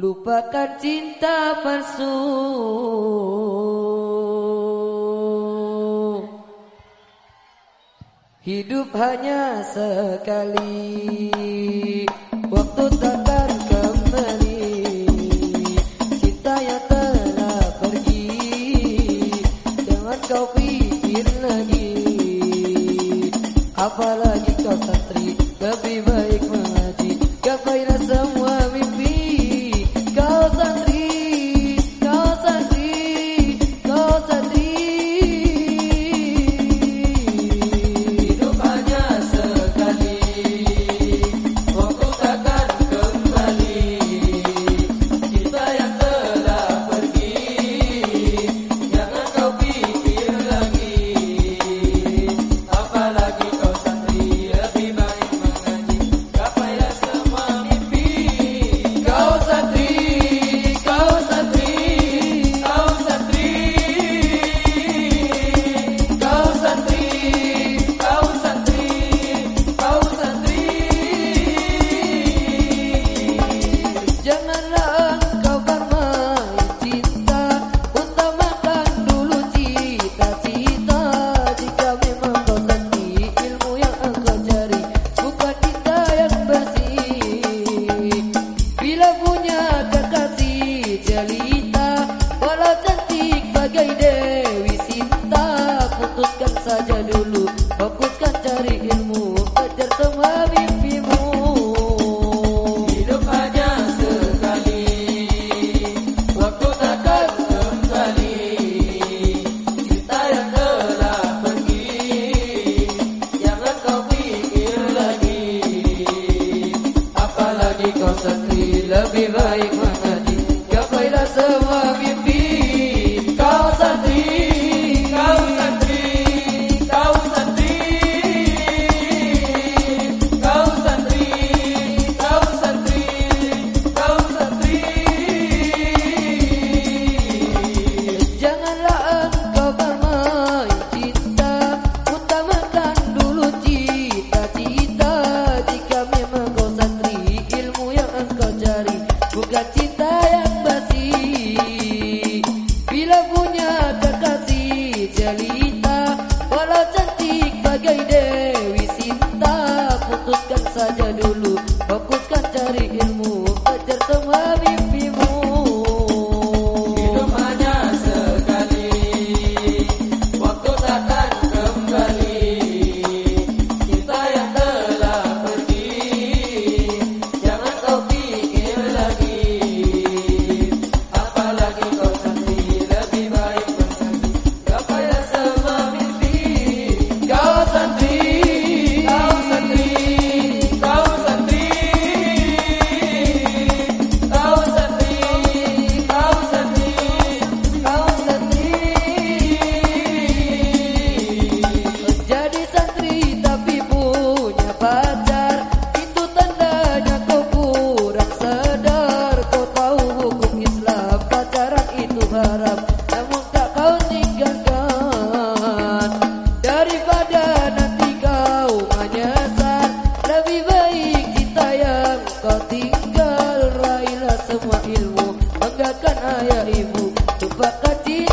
Lupakan cinta palsu. Hidup hanya sekali. Waktu takkan kembali. Cinta yang telah pergi. Jangan kau pikir lagi. Apalagi kau tak lebih baik jelita Walau cantik bagai Dewi Sinta Putuskan saja dulu. Fokuskan cari ilmu Kejar semua mimpimu. Hidup hanya sekali Waktu takkan kembali. Kita yang telah pergi Jangan kau pikir lagi. Apalagi kau sendiri Lebih baik mana coração. Semua ilmu banggakan ayah ibu. Tumpahkan cinta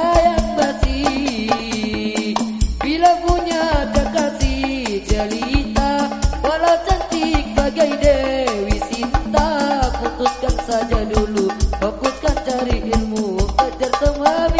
sayang basi Bila punya kekasih jelita Walau cantik bagai Dewi Sinta Putuskan saja dulu Fokuskan cari ilmu Kejar semua